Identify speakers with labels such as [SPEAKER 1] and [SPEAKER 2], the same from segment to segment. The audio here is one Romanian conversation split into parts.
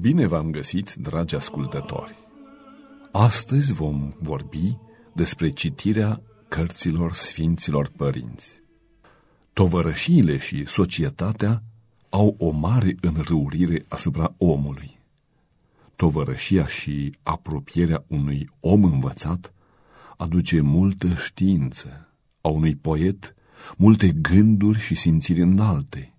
[SPEAKER 1] Bine v-am găsit, dragi ascultători! Astăzi vom vorbi despre citirea cărților Sfinților Părinți. Tovărășiile și societatea au o mare înrăurire asupra omului. Tovărășia și apropierea unui om învățat aduce multă știință, a unui poet multe gânduri și simțiri înalte,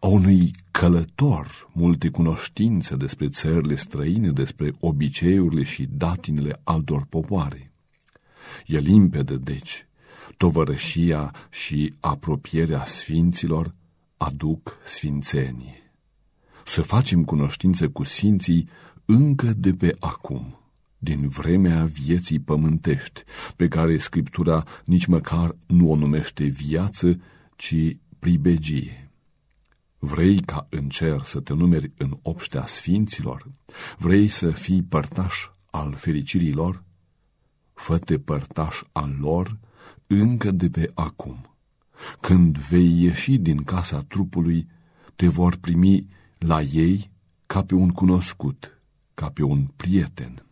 [SPEAKER 1] a unui călător multe cunoștințe despre țările străine, despre obiceiurile și datinele altor popoare. E limpede, deci, tovărășia și apropierea sfinților aduc sfințenie. Să facem cunoștință cu sfinții încă de pe acum, din vremea vieții pământești, pe care Scriptura nici măcar nu o numește viață, ci pribegie. Vrei ca în cer să te numeri în obștea sfinților? Vrei să fii părtaș al fericirii lor? Fă-te părtaș al lor încă de pe acum. Când vei ieși din casa trupului, te vor primi la ei ca pe un cunoscut, ca pe un prieten.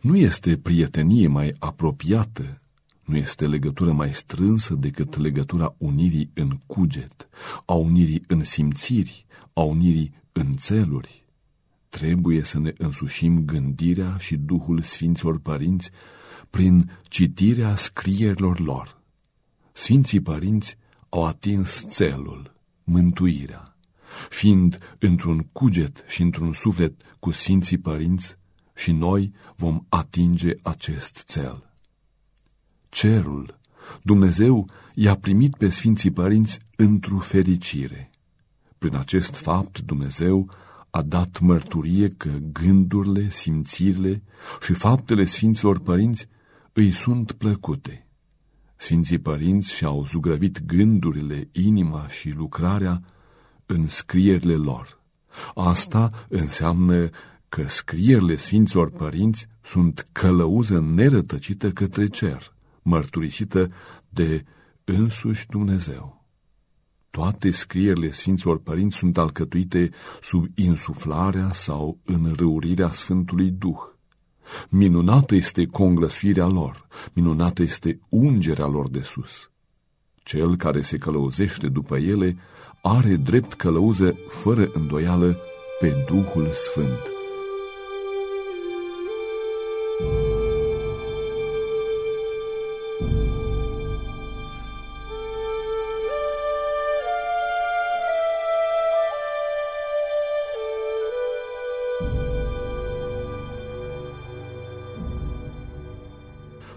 [SPEAKER 1] Nu este prietenie mai apropiată nu este legătură mai strânsă decât legătura unirii în cuget, a unirii în simțiri, a unirii în țeluri. Trebuie să ne însușim gândirea și Duhul Sfinților Părinți prin citirea scrierilor lor. Sfinții Părinți au atins țelul, mântuirea. Fiind într-un cuget și într-un suflet cu Sfinții Părinți, și noi vom atinge acest țel cerul, Dumnezeu i-a primit pe Sfinții Părinți într-o fericire. Prin acest fapt Dumnezeu a dat mărturie că gândurile, simțirile și faptele Sfinților Părinți îi sunt plăcute. Sfinții Părinți și-au zugrăvit gândurile, inima și lucrarea în scrierile lor. Asta înseamnă că scrierile Sfinților Părinți sunt călăuză nerătăcită către cer mărturisită de însuși Dumnezeu. Toate scrierile Sfinților Părinți sunt alcătuite sub insuflarea sau înrăurirea Sfântului Duh. Minunată este conglăsuirea lor, minunată este ungerea lor de sus. Cel care se călăuzește după ele are drept călăuză fără îndoială pe Duhul Sfânt.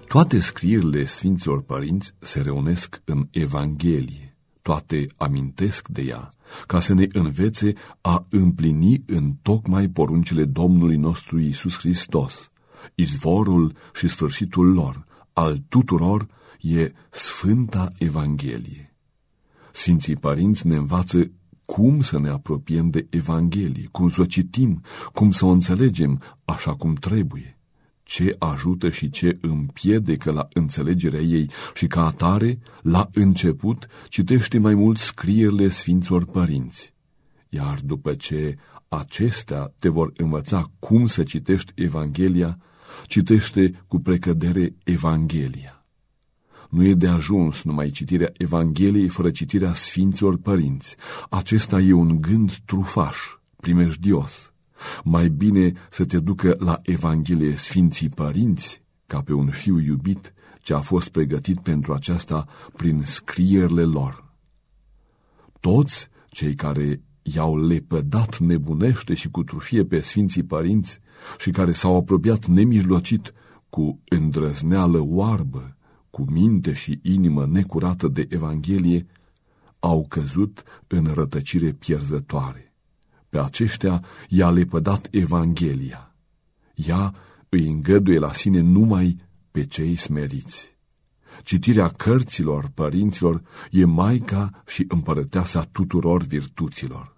[SPEAKER 1] Toate scrierile Sfinților Părinți se reunesc în Evanghelie, toate amintesc de ea, ca să ne învețe a împlini în tocmai poruncile Domnului nostru Iisus Hristos. Izvorul și sfârșitul lor, al tuturor, e Sfânta Evanghelie. Sfinții Părinți ne învață cum să ne apropiem de Evanghelie, cum să o citim, cum să o înțelegem așa cum trebuie ce ajută și ce împiedică la înțelegerea ei și ca atare, la început, citește mai mult scrierile Sfinților Părinți. Iar după ce acestea te vor învăța cum să citești Evanghelia, citește cu precădere Evanghelia. Nu e de ajuns numai citirea Evangheliei fără citirea Sfinților Părinți. Acesta e un gând trufaș, primejdios mai bine să te ducă la Evanghelie Sfinții Părinți, ca pe un fiu iubit ce a fost pregătit pentru aceasta prin scrierile lor. Toți cei care i-au lepădat nebunește și cu trufie pe Sfinții Părinți și care s-au apropiat nemijlocit cu îndrăzneală oarbă, cu minte și inimă necurată de Evanghelie, au căzut în rătăcire pierzătoare. Pe aceștia i-a lepădat Evanghelia. Ea îi îngăduie la sine numai pe cei smeriți. Citirea cărților părinților e maica și împărăteasa tuturor virtuților.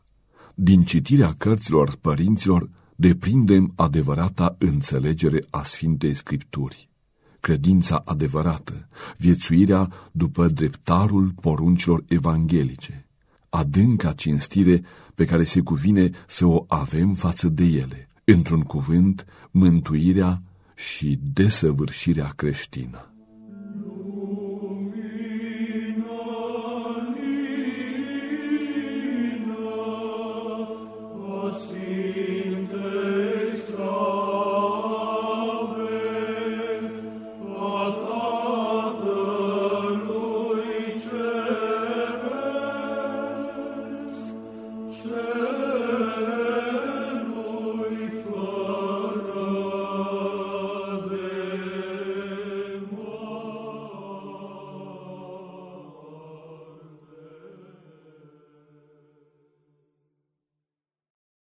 [SPEAKER 1] Din citirea cărților părinților deprindem adevărata înțelegere a Sfintei Scripturi, credința adevărată, viețuirea după dreptarul poruncilor evanghelice, adânca cinstire pe care se cuvine să o avem față de ele, într-un cuvânt, mântuirea și desăvârșirea creștină.